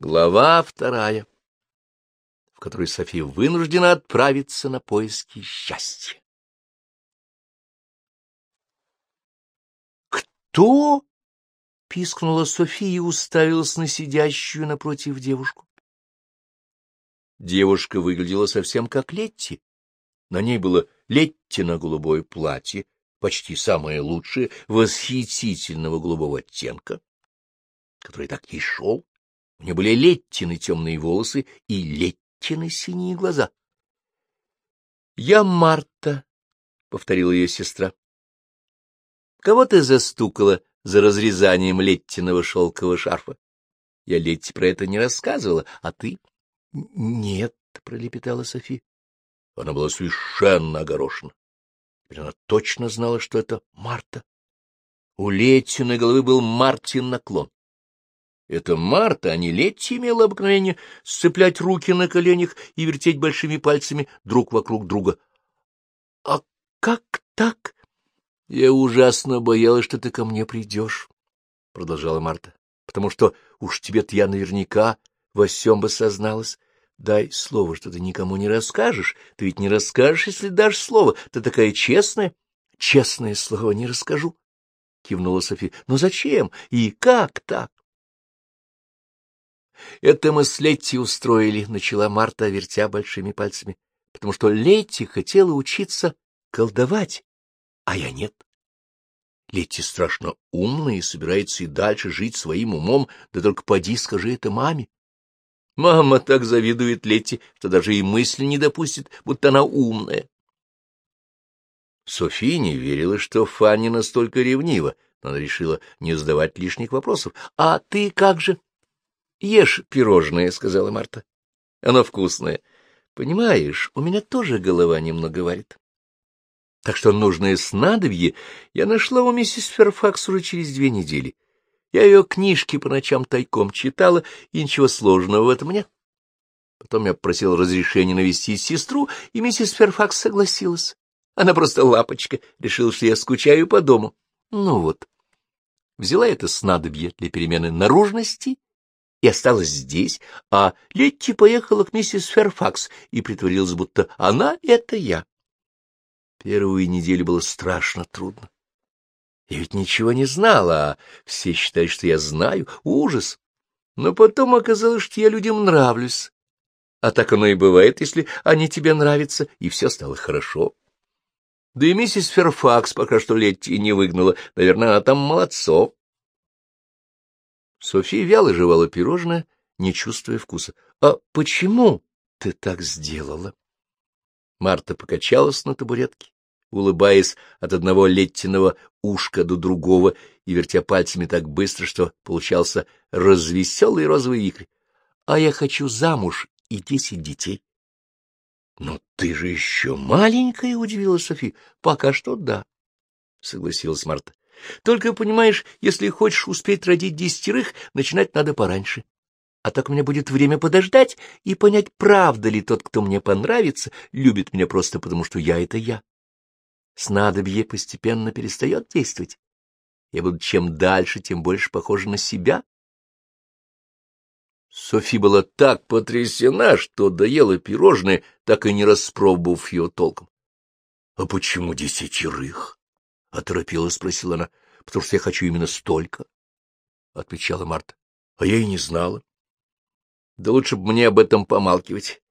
Глава вторая, в которой София вынуждена отправиться на поиски счастья. «Кто?» — пискнула София и уставилась на сидящую напротив девушку. Девушка выглядела совсем как Летти. На ней было Леттино-голубое платье, почти самое лучшее, восхитительного голубого оттенка, который так ей шел. У нее были Леттины темные волосы и Леттины синие глаза. — Я Марта, — повторила ее сестра. — Кого ты застукала за разрезанием Леттиного шелкового шарфа? Я Летти про это не рассказывала, а ты? — Нет, — пролепетала Софи. Она была совершенно огорошена. Теперь она точно знала, что это Марта. У Леттиной головы был Мартин наклон. Это Марта, а не Летти, имела обыкновение сцеплять руки на коленях и вертеть большими пальцами друг вокруг друга. — А как так? — Я ужасно боялась, что ты ко мне придешь, — продолжала Марта, — потому что уж тебе-то я наверняка во всем бы созналась. Дай слово, что ты никому не расскажешь. Ты ведь не расскажешь, если дашь слово. Ты такая честная. — Честное слово не расскажу, — кивнула София. — Но зачем и как так? — Это мы с Летти устроили, — начала Марта, вертя большими пальцами, — потому что Летти хотела учиться колдовать, а я нет. Летти страшно умная и собирается и дальше жить своим умом, да только поди скажи это маме. Мама так завидует Летти, что даже и мысли не допустит, будто она умная. София не верила, что Фанни настолько ревнива, но она решила не задавать лишних вопросов. — А ты как же? — Ешь пирожное, — сказала Марта. — Оно вкусное. Понимаешь, у меня тоже голова немного варит. Так что нужное снадобье я нашла у миссис Ферфакс уже через две недели. Я ее книжки по ночам тайком читала, и ничего сложного в этом нет. Потом я попросил разрешения навестить сестру, и миссис Ферфакс согласилась. Она просто лапочка, решила, что я скучаю по дому. Ну вот, взяла это снадобье для перемены наружности и осталась здесь, а Летти поехала к миссис Ферфакс и притворилась, будто она — это я. Первую неделю было страшно трудно. Я ведь ничего не знала, а все считают, что я знаю. Ужас! Но потом оказалось, что я людям нравлюсь. А так оно и бывает, если они тебе нравятся, и все стало хорошо. Да и миссис Ферфакс пока что Летти не выгнала. Наверное, она там молодцом. София вяло жевала пирожное, не чувствуя вкуса. — А почему ты так сделала? Марта покачалась на табуретке, улыбаясь от одного леттиного ушка до другого и вертя пальцами так быстро, что получался развеселый розовый вихрь. — А я хочу замуж и десять детей. — Но ты же еще маленькая, — удивилась София. — Пока что да, — согласилась Марта. — Только, понимаешь, если хочешь успеть родить десятерых, начинать надо пораньше. А так у меня будет время подождать и понять, правда ли тот, кто мне понравится, любит меня просто потому, что я — это я. Снадобье постепенно перестает действовать. Я буду чем дальше, тем больше похожа на себя. Софи была так потрясена, что доела пирожное, так и не распробовав его толком. — А почему десятерых? — оторопела спросила она. — Потому что я хочу именно столько, — отвечала Марта. — А я и не знала. Да лучше бы мне об этом помалкивать.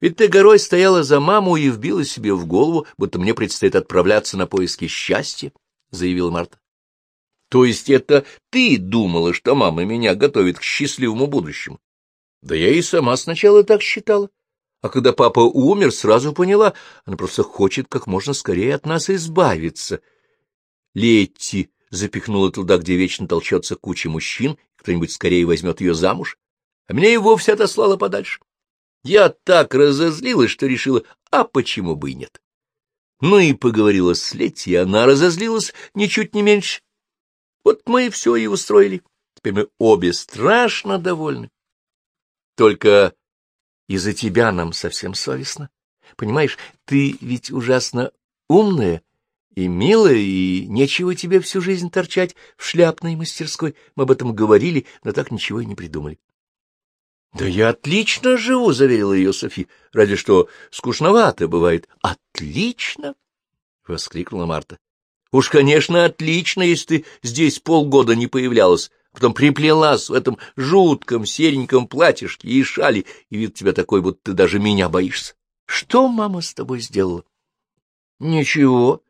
Ведь ты горой стояла за маму и вбила себе в голову, будто мне предстоит отправляться на поиски счастья, — заявила Марта. — То есть это ты думала, что мама меня готовит к счастливому будущему? Да я и сама сначала так считала. А когда папа умер, сразу поняла, она просто хочет как можно скорее от нас избавиться. Летти запихнула туда, где вечно толчется куча мужчин, кто-нибудь скорее возьмет ее замуж а меня и вовсе отослала подальше. Я так разозлилась, что решила, а почему бы и нет. Ну и поговорила с Летти, и она разозлилась ничуть не меньше. Вот мы и все и устроили. Теперь мы обе страшно довольны. Только из-за тебя нам совсем совестно. Понимаешь, ты ведь ужасно умная и милая, и нечего тебе всю жизнь торчать в шляпной мастерской. Мы об этом говорили, но так ничего и не придумали. — Да я отлично живу, — заверила ее Софи, — разве что скучновато бывает. — Отлично! — воскликнула Марта. — Уж, конечно, отлично, если ты здесь полгода не появлялась, а потом приплелась в этом жутком сереньком платьишке и шали, и вид тебя такой, будто ты даже меня боишься. Что мама с тобой сделала? — Ничего, —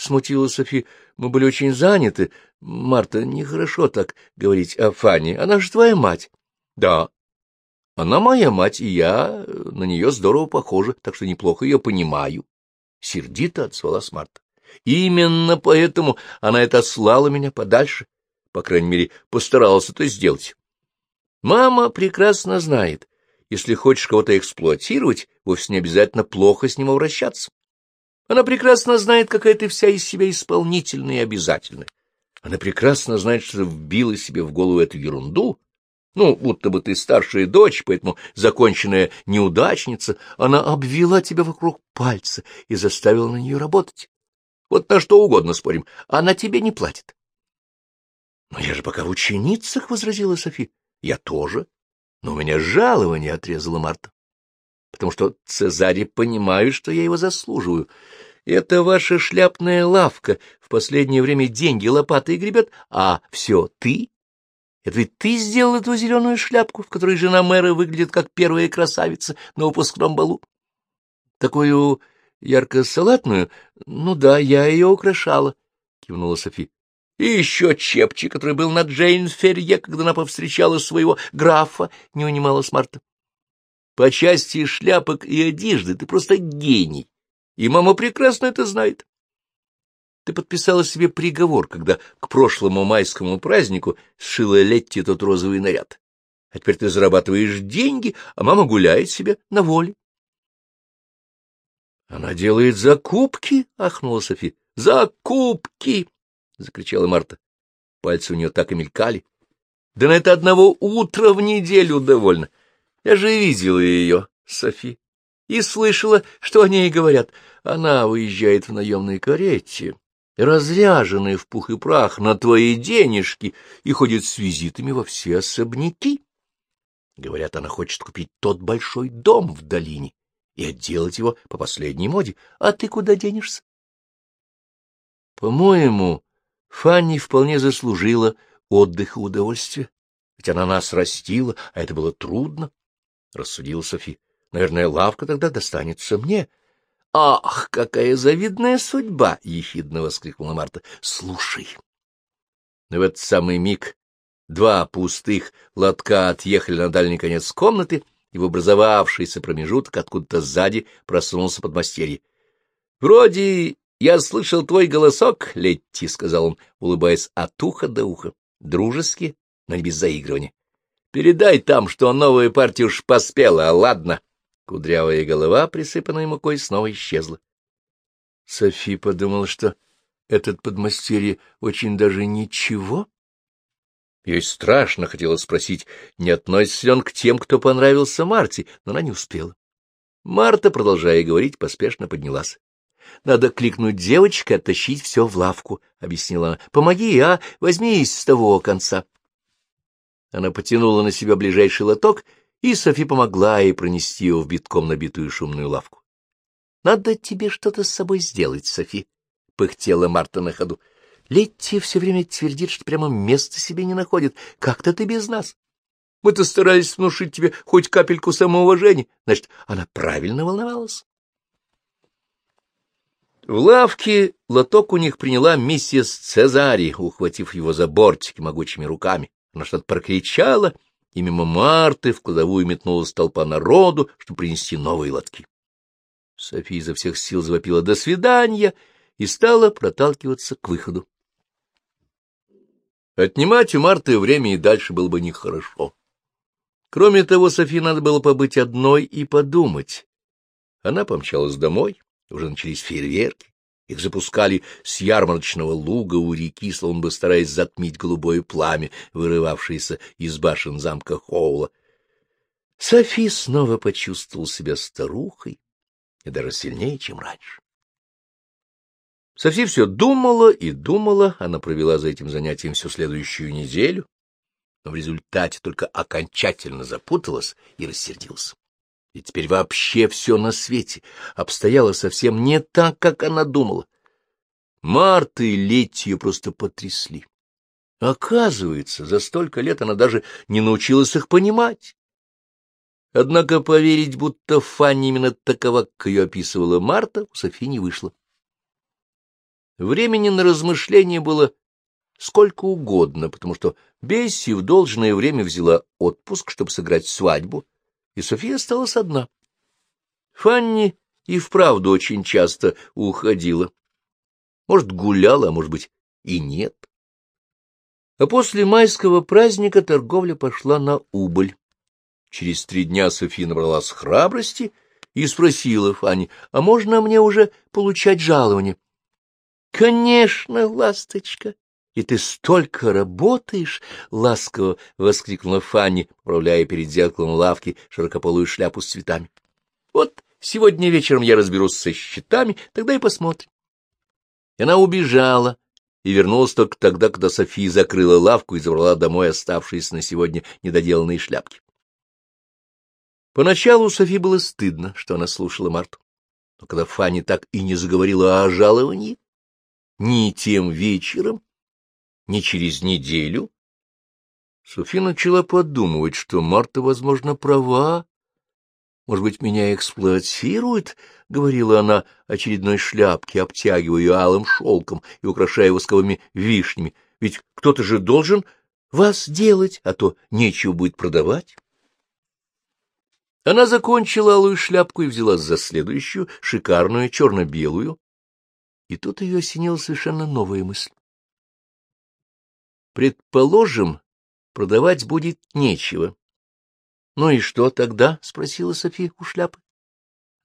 смутила Софи. — Мы были очень заняты. Марта, нехорошо так говорить о Фане. Она же твоя мать. — Да. Она моя мать, и я на нее здорово похожа, так что неплохо ее понимаю. Сердито отзвалась Марта. Именно поэтому она это слала меня подальше. По крайней мере, постаралась это сделать. Мама прекрасно знает, если хочешь кого-то эксплуатировать, вовсе не обязательно плохо с ним обращаться. Она прекрасно знает, какая ты вся из себя исполнительная и обязательная. Она прекрасно знает, что вбила себе в голову эту ерунду. Ну, будто бы ты старшая дочь, поэтому законченная неудачница. Она обвела тебя вокруг пальца и заставила на нее работать. Вот на что угодно спорим. Она тебе не платит. — Но я же пока в ученицах, — возразила Софи. — Я тоже. Но у меня жалование, — отрезала Марта. — Потому что Цезарь понимают, что я его заслуживаю. Это ваша шляпная лавка в последнее время деньги лопатой гребет, а все ты? Это ведь ты сделал эту зеленую шляпку, в которой жена мэра выглядит как первая красавица на выпускном балу? Такую ярко-салатную? Ну да, я ее украшала, — кивнула Софи. И еще чепчик, который был на Джейн Ферье, когда она повстречала своего графа, не унималась Марта. По части шляпок и одежды ты просто гений, и мама прекрасно это знает. Ты подписала себе приговор, когда к прошлому майскому празднику сшила Летти тот розовый наряд. А теперь ты зарабатываешь деньги, а мама гуляет себе на воле. — Она делает закупки, — ахнула Софи. — Закупки! — закричала Марта. Пальцы у нее так и мелькали. — Да на это одного утра в неделю довольно. Я же видела ее, Софи, и слышала, что о ней говорят. Она уезжает в наемной карете, разряженная в пух и прах на твои денежки, и ходит с визитами во все особняки. Говорят, она хочет купить тот большой дом в долине и отделать его по последней моде. А ты куда денешься? — По-моему, Фанни вполне заслужила отдых и удовольствия, ведь она нас растила, а это было трудно, — рассудила Софи. — Наверное, лавка тогда достанется мне. — Ах, какая завидная судьба! — ехидно воскликнула Марта. — Слушай. В этот самый миг два пустых лотка отъехали на дальний конец комнаты, и в образовавшийся промежуток откуда-то сзади просунулся подмастерье. — Вроде «Я слышал твой голосок, Летти», — сказал он, улыбаясь от уха до уха, дружески, но не без заигрывания. «Передай там, что новая партия уж поспела, а ладно». Кудрявая голова, присыпанная мукой, снова исчезла. Софи подумала, что этот подмастерье очень даже ничего. Ей страшно хотелось спросить, не относится ли он к тем, кто понравился Марте, но она не успела. Марта, продолжая говорить, поспешно поднялась. — Надо кликнуть девочка, оттащить все в лавку, — объяснила она. — Помоги, а? Возьми с того конца. Она потянула на себя ближайший лоток, и Софи помогла ей пронести его в битком набитую шумную лавку. — Надо тебе что-то с собой сделать, Софи, — пыхтела Марта на ходу. — Летти все время твердит, что прямо места себе не находит. Как-то ты без нас. Мы-то старались внушить тебе хоть капельку самоуважения. Значит, она правильно волновалась. В лавке лоток у них приняла миссис Цезари, ухватив его за бортики могучими руками. Она что-то прокричала, и мимо Марты в кладовую метнулась толпа народу, чтобы принести новые лотки. София изо всех сил завопила «до свидания» и стала проталкиваться к выходу. Отнимать у Марты время и дальше было бы нехорошо. Кроме того, Софии надо было побыть одной и подумать. Она помчалась домой, уже начались фейерверки. Их запускали с ярмарочного луга у реки, словно бы стараясь затмить голубое пламя, вырывавшееся из башен замка Хоула. Софи снова почувствовал себя старухой, и даже сильнее, чем раньше. Софи все думала и думала, она провела за этим занятием всю следующую неделю. но в результате только окончательно запуталась и рассердилась. И теперь вообще все на свете обстояло совсем не так, как она думала. Марта и Летти ее просто потрясли. Оказывается, за столько лет она даже не научилась их понимать. Однако поверить, будто Фанни именно такова, как ее описывала Марта, у Софи не вышло. Времени на размышления было сколько угодно, потому что Бесси в должное время взяла отпуск, чтобы сыграть свадьбу, и София осталась одна. Фанни и вправду очень часто уходила. Может, гуляла, а может быть, и нет. А после майского праздника торговля пошла на убыль. Через три дня София набралась храбрости и спросила Фанни, а можно мне уже получать жалование? — Конечно, ласточка, и ты столько работаешь! — ласково воскликнула Фанни, поправляя перед зеркалом лавки широкополую шляпу с цветами. — Вот сегодня вечером я разберусь со счетами, тогда и посмотрим. И она убежала и вернулась только тогда, когда София закрыла лавку и забрала домой оставшиеся на сегодня недоделанные шляпки. Поначалу Софи было стыдно, что она слушала Марту. Но когда Фанни так и не заговорила о жаловании, ни тем вечером, ни через неделю, Софи начала подумывать, что Марта, возможно, права. Может быть, меня эксплуатирует, — говорила она очередной шляпке, обтягивая ее алым шелком и украшая восковыми вишнями. Ведь кто-то же должен вас делать, а то нечего будет продавать. Она закончила алую шляпку и взялась за следующую, шикарную, черно-белую. И тут ее осенила совершенно новая мысль. Предположим, продавать будет нечего. — Ну и что тогда? — спросила София у шляпы.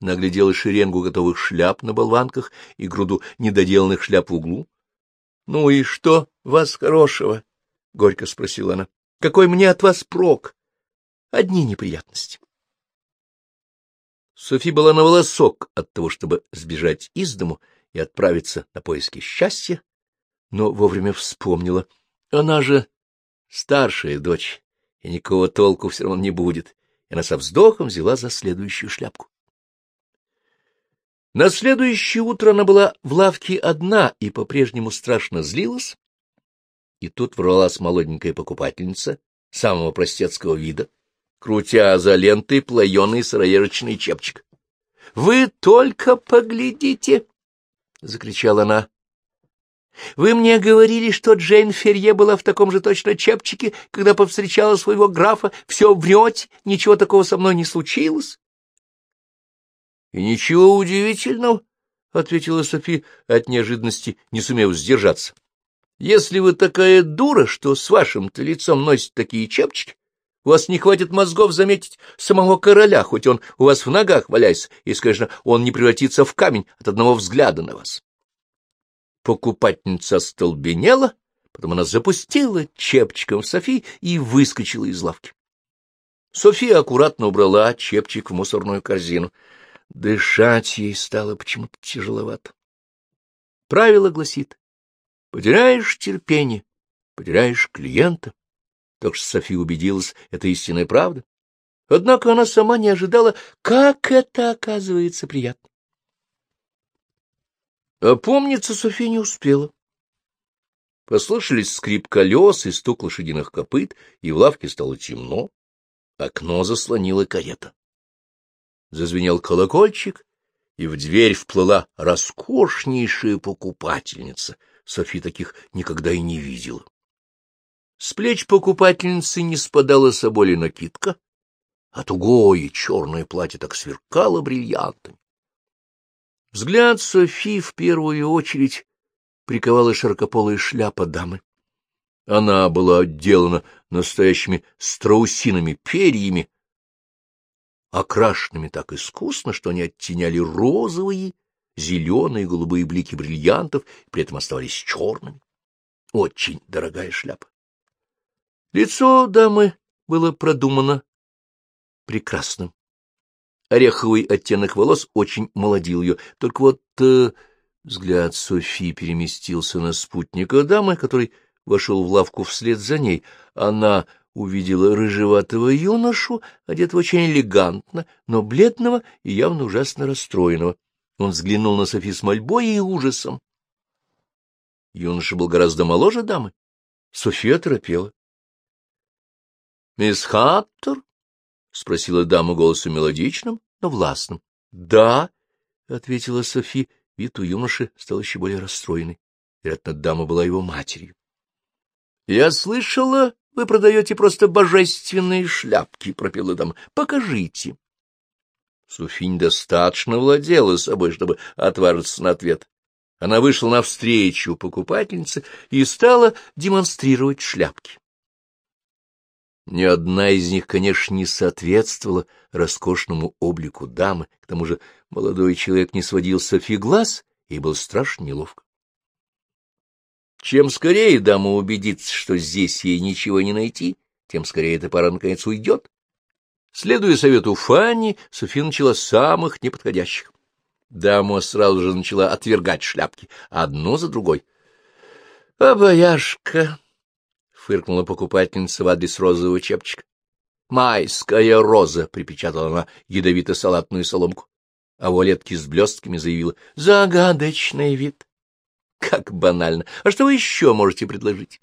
Наглядела шеренгу готовых шляп на болванках и груду недоделанных шляп в углу. — Ну и что вас хорошего? — горько спросила она. — Какой мне от вас прок? Одни неприятности. Софи была на волосок от того, чтобы сбежать из дому и отправиться на поиски счастья, но вовремя вспомнила. Она же старшая дочь, и никакого толку все равно не будет. И она со вздохом взяла за следующую шляпку. На следующее утро она была в лавке одна и по-прежнему страшно злилась. И тут ворвалась молоденькая покупательница самого простецкого вида, крутя за лентой плаеный сыроежечный чепчик. — Вы только поглядите! — закричала она. — Вы мне говорили, что Джейн Ферье была в таком же точно чепчике, когда повстречала своего графа. Все врете, ничего такого со мной не случилось. — И ничего удивительного, — ответила Софи от неожиданности, не сумев сдержаться. — Если вы такая дура, что с вашим-то лицом носите такие чепчики, у вас не хватит мозгов заметить самого короля, хоть он у вас в ногах валяется, и, конечно, он не превратится в камень от одного взгляда на вас. Покупательница остолбенела, потом она запустила чепчиком в Софи и выскочила из лавки. София аккуратно убрала чепчик в мусорную корзину. Дышать ей стало почему-то тяжеловато. Правило гласит, потеряешь терпение, потеряешь клиента. Так что София убедилась, это истинная правда. Однако она сама не ожидала, как это оказывается приятно. Опомниться София не успела. Послышались скрип колес и стук лошадиных копыт, и в лавке стало темно. Окно заслонила карета. Зазвенел колокольчик, и в дверь вплыла роскошнейшая покупательница. София таких никогда и не видела. С плеч покупательницы не спадала соболи накидка, а тугое черное платье так сверкало бриллиантами. Взгляд Софи в первую очередь приковала широкополая шляпа дамы. Она была отделана настоящими страусиными перьями, окрашенными так искусно, что они оттеняли розовые, зеленые голубые блики бриллиантов, при этом оставались черными. Очень дорогая шляпа. Лицо дамы было продумано прекрасным. Ореховый оттенок волос очень молодил ее, только вот э, взгляд Софи переместился на спутника дамы, который вошел в лавку вслед за ней. Она увидела рыжеватого юношу, одетого очень элегантно, но бледного и явно ужасно расстроенного. Он взглянул на Софи с мольбой и ужасом. Юноша был гораздо моложе дамы. София торопела. — Мисс Хаттер? — спросила дама голосом мелодичным, но властным. — Да, — ответила Софи. Вид у юноши стал еще более расстроенный. Вероятно, дама была его матерью. — Я слышала, вы продаете просто божественные шляпки, — пропела дама. — Покажите. Софи недостаточно владела собой, чтобы отважиться на ответ. Она вышла навстречу покупательнице и стала демонстрировать шляпки. Ни одна из них, конечно, не соответствовала роскошному облику дамы, к тому же молодой человек не сводил Софи глаз и был страшно неловко. Чем скорее дама убедится, что здесь ей ничего не найти, тем скорее эта пара наконец уйдет. Следуя совету Фанни, Софи начала самых неподходящих. Дама сразу же начала отвергать шляпки, одну за другой. — Обаяшка! — фыркнула покупательница в адрес розового чепчика. — Майская роза! — припечатала она ядовито-салатную соломку. А вуалетки с блестками заявила. — Загадочный вид! Как банально! А что вы еще можете предложить?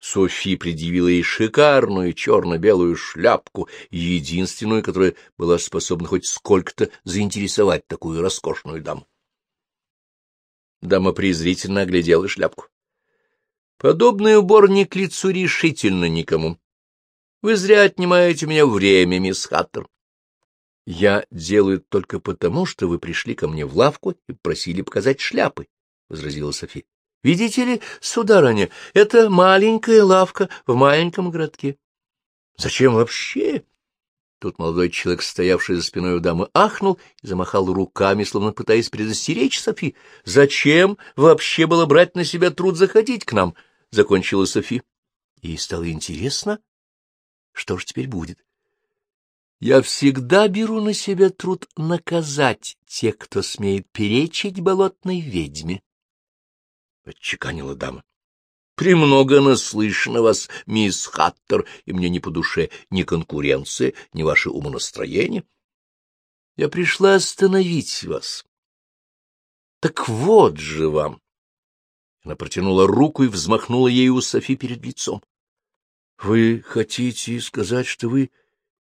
Софи предъявила ей шикарную черно-белую шляпку, единственную, которая была способна хоть сколько-то заинтересовать такую роскошную даму. Дама презрительно оглядела шляпку. Подобный убор не к лицу решительно никому. Вы зря отнимаете у меня время, мисс Хаттер. Я делаю только потому, что вы пришли ко мне в лавку и просили показать шляпы, — возразила Софи. — Видите ли, сударыня, это маленькая лавка в маленьком городке. — Зачем вообще? Тут молодой человек, стоявший за спиной у дамы, ахнул и замахал руками, словно пытаясь предостеречь Софи. — Зачем вообще было брать на себя труд заходить к нам? — закончила Софи. И стало интересно, что же теперь будет. — Я всегда беру на себя труд наказать тех, кто смеет перечить болотной ведьме. — отчеканила дама. — Премного наслышано вас, мисс Хаттер, и мне не по душе ни конкуренция, ни ваше умонастроение. Я пришла остановить вас. Так вот же вам! Она протянула руку и взмахнула ею у Софи перед лицом. — Вы хотите сказать, что вы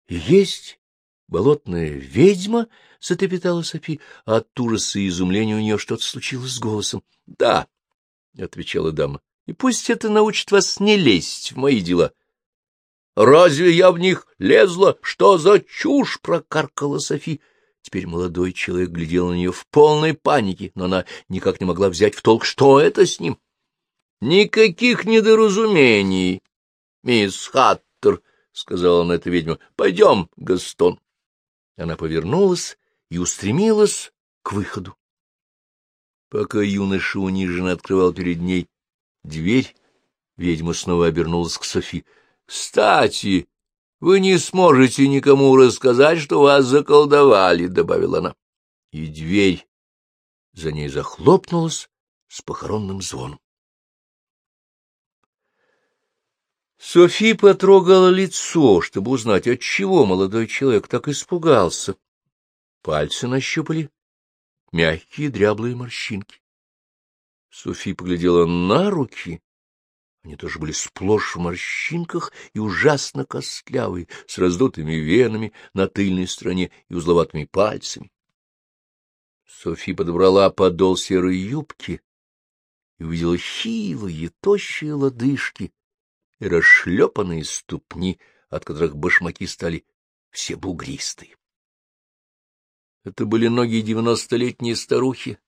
есть болотная ведьма? — затрепетала Софи, от ужаса и изумления у нее что-то случилось с голосом. — Да, — отвечала дама, — и пусть это научит вас не лезть в мои дела. — Разве я в них лезла? Что за чушь? — прокаркала Софи. Теперь молодой человек глядел на нее в полной панике, но она никак не могла взять в толк, что это с ним. — Никаких недоразумений, мисс Хаттер, — сказала она эта ведьма. — Пойдем, Гастон. Она повернулась и устремилась к выходу. Пока юноша униженно открывал перед ней дверь, ведьма снова обернулась к Софи. — Кстати, вы не сможете никому рассказать, что вас заколдовали, — добавила она. И дверь за ней захлопнулась с похоронным звоном. Софи потрогала лицо, чтобы узнать, от чего молодой человек так испугался. Пальцы нащупали мягкие дряблые морщинки. Софи поглядела на руки. Они тоже были сплошь в морщинках и ужасно костлявые, с раздутыми венами на тыльной стороне и узловатыми пальцами. Софи подобрала подол серой юбки и увидела хилые, тощие лодыжки и расшлепанные ступни, от которых башмаки стали все бугристые. Это были ноги девяностолетней старухи,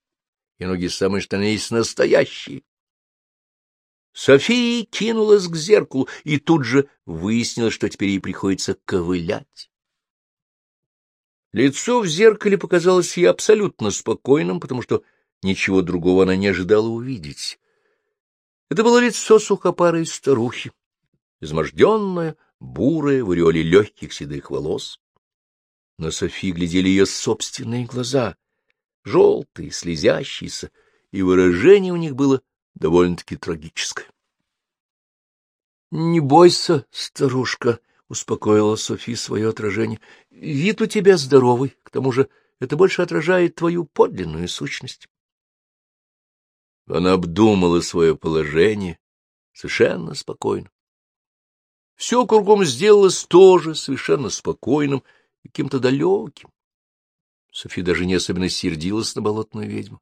и ноги самые что есть настоящие. София кинулась к зеркалу, и тут же выяснилось, что теперь ей приходится ковылять. Лицо в зеркале показалось ей абсолютно спокойным, потому что ничего другого она не ожидала увидеть. Это было лицо сухопарой старухи, изможденное, бурое, в ореоле легких седых волос. На Софи глядели ее собственные глаза, желтые, слезящиеся, и выражение у них было довольно-таки трагическое. — Не бойся, старушка, — успокоила Софи свое отражение. — Вид у тебя здоровый, к тому же это больше отражает твою подлинную сущность. Она обдумала свое положение совершенно спокойно. Все кругом сделалось тоже совершенно спокойным и каким-то далеким. София даже не особенно сердилась на болотную ведьму.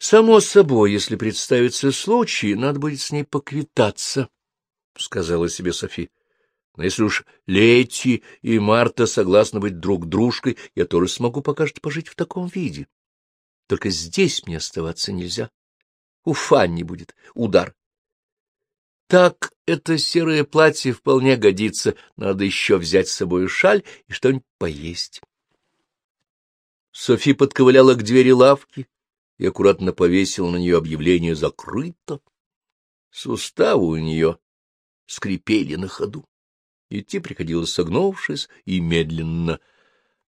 Само собой, если представится случай, надо будет с ней поквитаться, — сказала себе Софи. Но если уж Лети и Марта согласны быть друг дружкой, я тоже смогу пока что пожить в таком виде. Только здесь мне оставаться нельзя. У Фанни будет удар. Так это серое платье вполне годится. Надо еще взять с собой шаль и что-нибудь поесть. Софи подковыляла к двери лавки и аккуратно повесила на нее объявление «Закрыто». Суставы у нее скрипели на ходу. Идти приходилось согнувшись и медленно.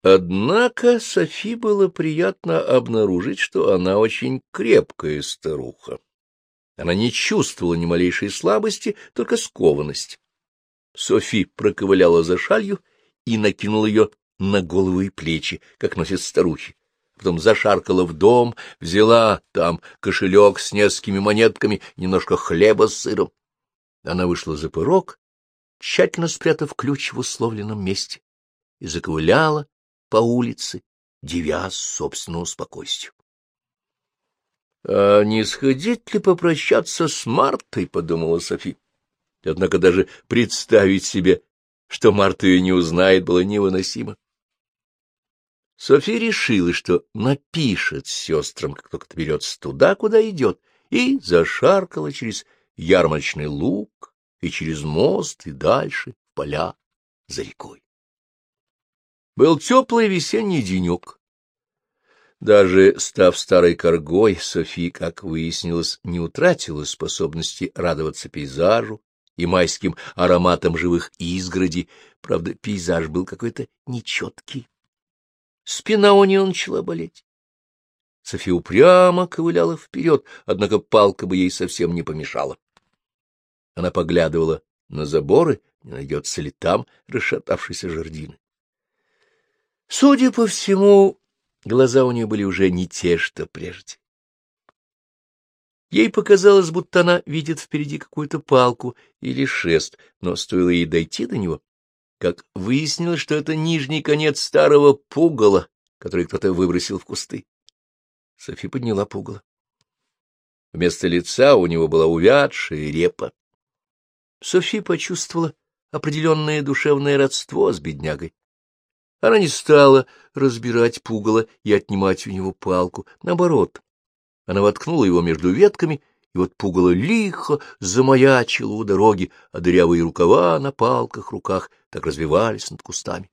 Однако Софи было приятно обнаружить, что она очень крепкая старуха. Она не чувствовала ни малейшей слабости, только скованность. Софи проковыляла за шалью и накинула ее на голову и плечи, как носят старухи. Потом зашаркала в дом, взяла там кошелек с несколькими монетками, немножко хлеба с сыром. Она вышла за порог тщательно спрятав ключ в условленном месте, и заковыляла по улице, девясь собственному спокойствию. А не сходить ли попрощаться с Мартой, — подумала Софи. Однако даже представить себе, что Марта ее не узнает, было невыносимо. Софи решила, что напишет сестрам, как только доберется туда, куда идет, и зашаркала через ярмарочный луг, и через мост, и дальше, в поля, за рекой. Был теплый весенний денек. Даже став старой коргой, Софи, как выяснилось, не утратила способности радоваться пейзажу и майским ароматам живых изгородей. Правда, пейзаж был какой-то нечеткий. Спина у нее начала болеть. София упрямо ковыляла вперед, однако палка бы ей совсем не помешала. Она поглядывала на заборы, не найдется ли там расшатавшейся жердины. Судя по всему, глаза у нее были уже не те, что прежде. Ей показалось, будто она видит впереди какую-то палку или шест, но стоило ей дойти до него, как выяснилось, что это нижний конец старого пугала, который кто-то выбросил в кусты. Софи подняла пугало. Вместо лица у него была увядшая репа. Софи почувствовала определенное душевное родство с беднягой. Она не стала разбирать пугало и отнимать у него палку. Наоборот, она воткнула его между ветками, и вот пугало лихо замаячило у дороги, а дырявые рукава на палках руках так развивались над кустами.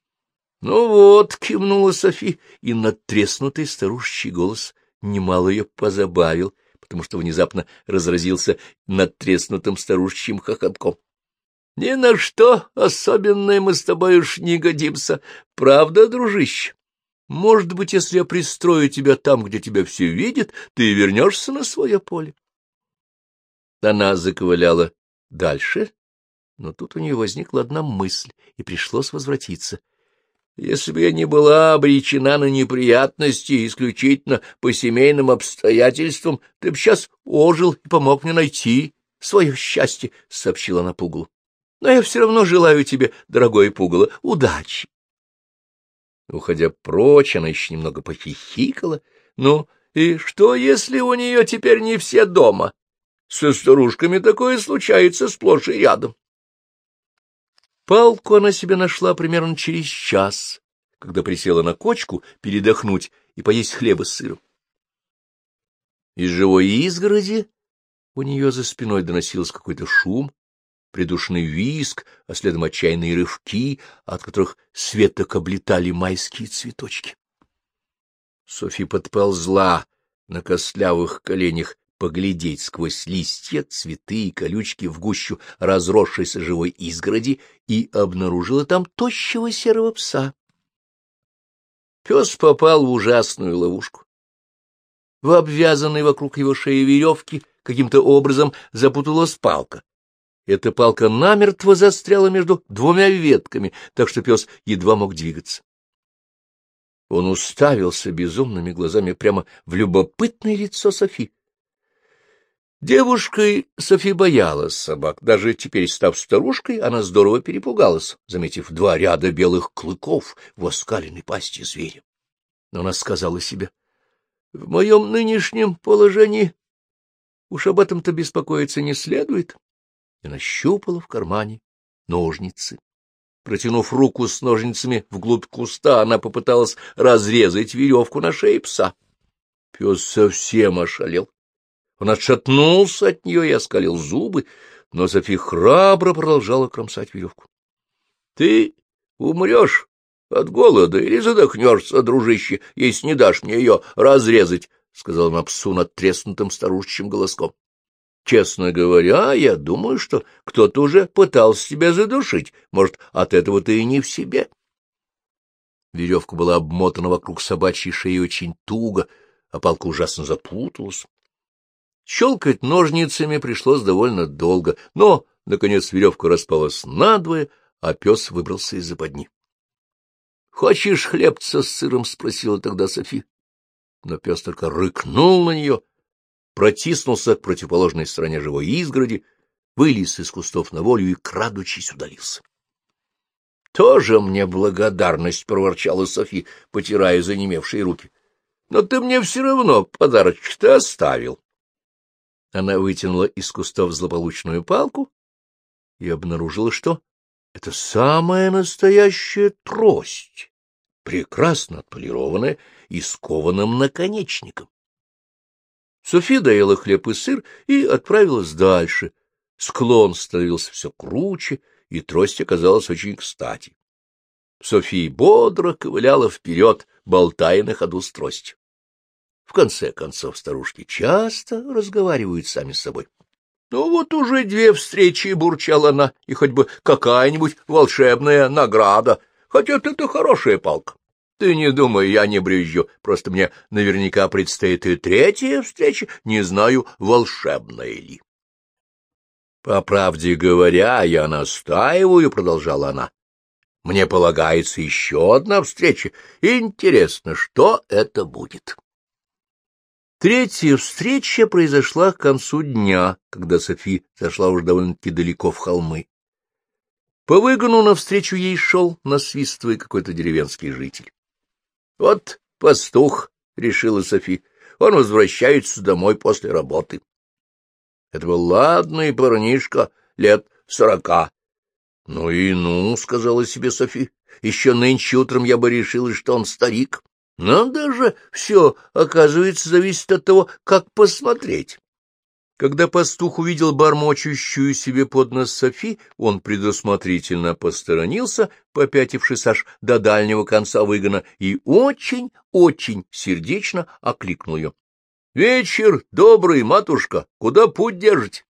— Ну вот, — кивнула Софи, и надтреснутый старушечий голос немало ее позабавил — потому что внезапно разразился надтреснутым старушечьим хохотком. — Ни на что особенное мы с тобой уж не годимся, правда, дружище? Может быть, если я пристрою тебя там, где тебя все видят, ты вернешься на свое поле. Она заковыляла дальше, но тут у нее возникла одна мысль, и пришлось возвратиться. Если бы я не была обречена на неприятности исключительно по семейным обстоятельствам, ты бы сейчас ожил и помог мне найти свое счастье, — сообщила она Пугалу. — Но я все равно желаю тебе, дорогое Пугало, удачи. Уходя прочь, она еще немного похихикала. Ну, и что, если у нее теперь не все дома? Со старушками такое случается сплошь и рядом. Палку она себе нашла примерно через час, когда присела на кочку передохнуть и поесть хлеба с сыром. Из живой изгороди у нее за спиной доносился какой-то шум, придушный виск, а следом отчаянные рывки, от которых светок облетали майские цветочки. Софи подползла на костлявых коленях поглядеть сквозь листья, цветы и колючки в гущу разросшейся живой изгороди и обнаружила там тощего серого пса. Пес попал в ужасную ловушку. В обвязанной вокруг его шеи веревки каким-то образом запуталась палка. Эта палка намертво застряла между двумя ветками, так что пес едва мог двигаться. Он уставился безумными глазами прямо в любопытное лицо Софи. Девушкой Софи боялась собак. Даже теперь, став старушкой, она здорово перепугалась, заметив два ряда белых клыков в оскаленной пасти зверя. Но она сказала себе, — в моем нынешнем положении уж об этом-то беспокоиться не следует, и нащупала в кармане ножницы. Протянув руку с ножницами вглубь куста, она попыталась разрезать веревку на шее пса. Пес совсем ошалел. Он отшатнулся от нее и оскалил зубы, но Софи храбро продолжала кромсать веревку. — Ты умрешь от голода или задохнешься, дружище, если не дашь мне ее разрезать, — сказал она псу надтреснутым старушечьим голоском. Честно говоря, я думаю, что кто-то уже пытался тебя задушить. Может, от этого ты и не в себе. Веревка была обмотана вокруг собачьей шеи очень туго, а палка ужасно запуталась. Щелкать ножницами пришлось довольно долго, но, наконец, веревка распалась надвое, а пес выбрался из западни. — Хочешь хлебца с сыром? — спросила тогда Софи. Но пес только рыкнул на нее протиснулся к противоположной стороне живой изгороди, вылез из кустов на волю и, крадучись, удалился. — Тоже мне благодарность, — проворчала Софи, потирая занемевшие руки. — Но ты мне все равно подарочек-то оставил. Она вытянула из кустов злополучную палку и обнаружила, что это самая настоящая трость, прекрасно отполированная и с кованым наконечником. Софи доела хлеб и сыр и отправилась дальше. Склон становился все круче, и трость оказалась очень кстати. София бодро ковыляла вперед, болтая на ходу с тростью. В конце концов, старушки часто разговаривают сами с собой. Ну вот уже две встречи, — бурчала она, — и хоть бы какая-нибудь волшебная награда, хотя это хорошая палка. Ты не думай, я не брюзжу, просто мне наверняка предстоит и третья встреча, не знаю, волшебная ли. По правде говоря, я настаиваю, — продолжала она. Мне полагается еще одна встреча. Интересно, что это будет? Третья встреча произошла к концу дня, когда Софи зашла уж довольно-таки далеко в холмы. По выгону навстречу ей шел, насвистывая какой-то деревенский житель. Вот пастух, — решила Софи, — он возвращается домой после работы. Это был ладный парнишка, лет сорока. — Ну и ну, — сказала себе Софи, — еще нынче утром я бы решила, что он старик. Надо же, все, оказывается, зависит от того, как посмотреть. Когда пастух увидел бормочущую себе под нос Софи, он предусмотрительно посторонился, попятившись аж до дальнего конца выгона, и очень-очень сердечно окликнул ее. — Вечер добрый, матушка, куда путь держите?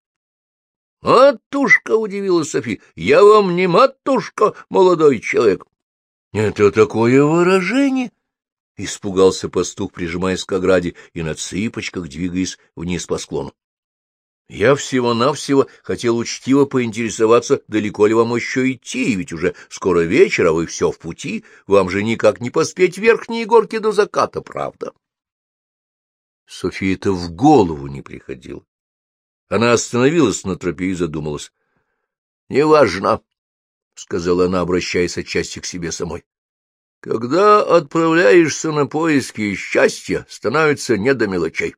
— Матушка, — удивилась Софи, — я вам не матушка, молодой человек. — Это такое выражение? — испугался пастух, прижимаясь к ограде и на цыпочках двигаясь вниз по склону. Я всего-навсего хотел учтиво поинтересоваться, далеко ли вам еще идти, ведь уже скоро вечер, а вы все в пути, вам же никак не поспеть верхние горки до заката, правда? София это в голову не приходила. Она остановилась на тропе и задумалась. — Неважно, — сказала она, обращаясь отчасти к себе самой. — Когда отправляешься на поиски счастья, становится не до мелочей.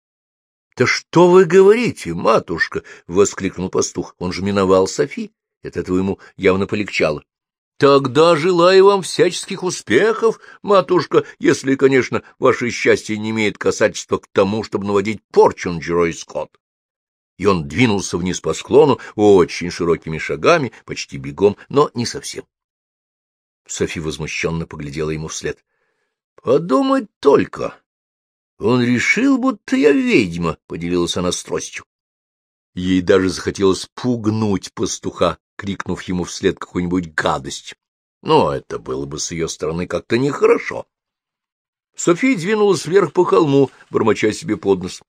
— Да что вы говорите, матушка? — воскликнул пастух. Он же миновал Софи. От этого ему явно полегчало. — Тогда желаю вам всяческих успехов, матушка, если, конечно, ваше счастье не имеет касательства к тому, чтобы наводить порчу на Джерой Скотт. И он двинулся вниз по склону очень широкими шагами, почти бегом, но не совсем. Софи возмущенно поглядела ему вслед. — Подумать только! Он решил, будто я ведьма, — поделилась она с тростью. Ей даже захотелось пугнуть пастуха, крикнув ему вслед какую-нибудь гадость. Но это было бы с ее стороны как-то нехорошо. София двинулась вверх по холму, бормоча себе под нос.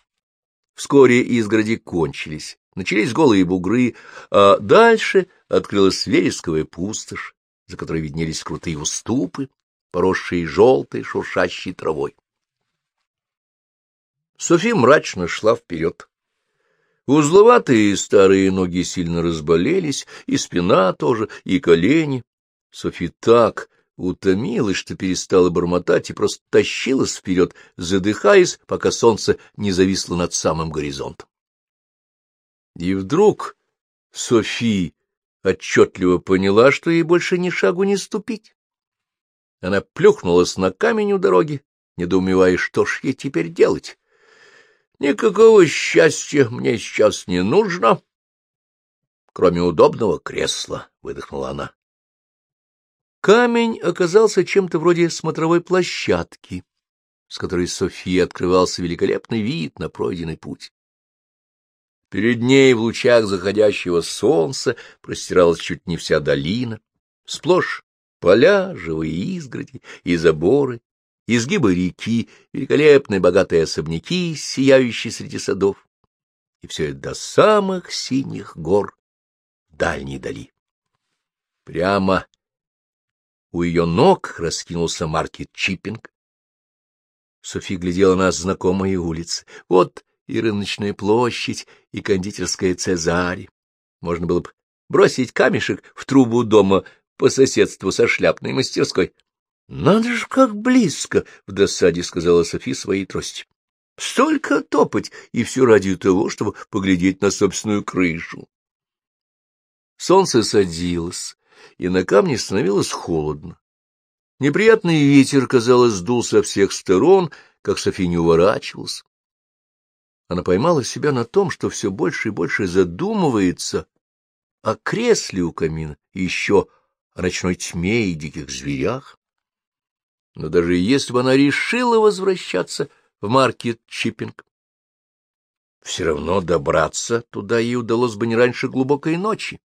Вскоре изгороди кончились, начались голые бугры, а дальше открылась вересковая пустошь, за которой виднелись крутые уступы, поросшие желтой шуршащей травой. Софи мрачно шла вперед. Узловатые старые ноги сильно разболелись, и спина тоже, и колени. Софи так утомилась, что перестала бормотать и просто тащилась вперед, задыхаясь, пока солнце не зависло над самым горизонтом. И вдруг Софи отчетливо поняла, что ей больше ни шагу не ступить. Она плюхнулась на камень у дороги, недоумевая, что ж ей теперь делать. Никакого счастья мне сейчас не нужно, кроме удобного кресла, — выдохнула она. Камень оказался чем-то вроде смотровой площадки, с которой Софии открывался великолепный вид на пройденный путь. Перед ней в лучах заходящего солнца простиралась чуть не вся долина, сплошь поля, живые изгороди и заборы, изгибы реки, великолепные богатые особняки, сияющие среди садов. И все это до самых синих гор дальней дали. Прямо у ее ног раскинулся маркет Чиппинг. Софи глядела на знакомые улицы. Вот и рыночная площадь, и кондитерская Цезарь. Можно было бы бросить камешек в трубу дома по соседству со шляпной мастерской. — Надо же, как близко! — в досаде сказала Софи своей трости. — Столько топать, и все ради того, чтобы поглядеть на собственную крышу. Солнце садилось, и на камне становилось холодно. Неприятный ветер, казалось, дул со всех сторон, как Софи не уворачивался. Она поймала себя на том, что все больше и больше задумывается о кресле у камина и еще о ночной тьме и диких зверях. Но даже если бы она решила возвращаться в маркет Чиппинг, все равно добраться туда ей удалось бы не раньше глубокой ночи.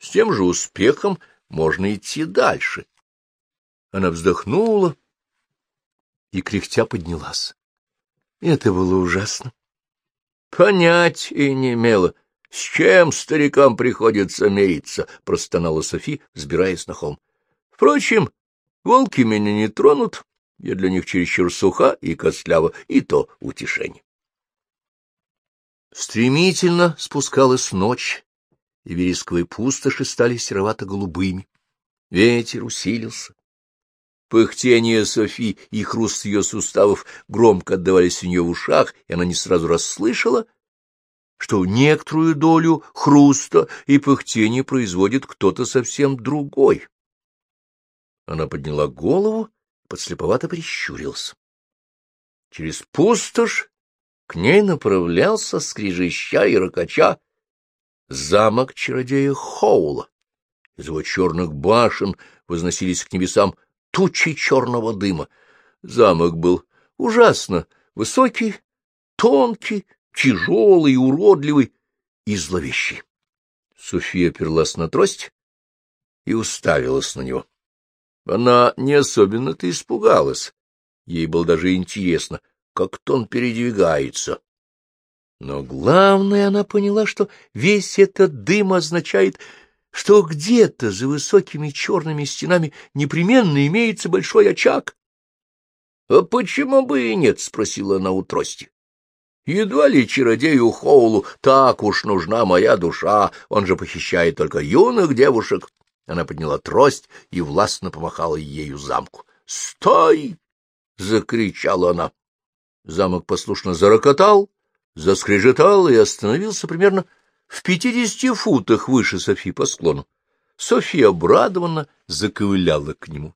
С тем же успехом можно идти дальше. Она вздохнула и, кряхтя, поднялась. Это было ужасно. Понять и не имела, с чем старикам приходится мириться, — простонала Софи, взбираясь на холм. Впрочем, волки меня не тронут, я для них чересчур суха и костлява, и то утешение. Стремительно спускалась ночь, и вересковые пустоши стали серовато-голубыми. Ветер усилился. Пыхтение Софи и хруст ее суставов громко отдавались у нее в ушах, и она не сразу расслышала, что некоторую долю хруста и пыхтения производит кто-то совсем другой. Она подняла голову, подслеповато прищурился. Через пустошь к ней направлялся, скрижища и ракача, замок чародея Хоула. Из его черных башен возносились к небесам тучи черного дыма. Замок был ужасно высокий, тонкий, тяжелый, уродливый и зловещий. София оперлась на трость и уставилась на него. Она не особенно-то испугалась. Ей было даже интересно, как-то он передвигается. Но главное, она поняла, что весь этот дым означает, что где-то за высокими черными стенами непременно имеется большой очаг. — А почему бы и нет? — спросила она у трости. — Едва ли чародею Хоулу так уж нужна моя душа, он же похищает только юных девушек. Она подняла трость и властно помахала ею замку. «Стой!» — закричала она. Замок послушно зарокотал, заскрежетал и остановился примерно в пятидесяти футах выше Софи по склону. София обрадованно заковыляла к нему.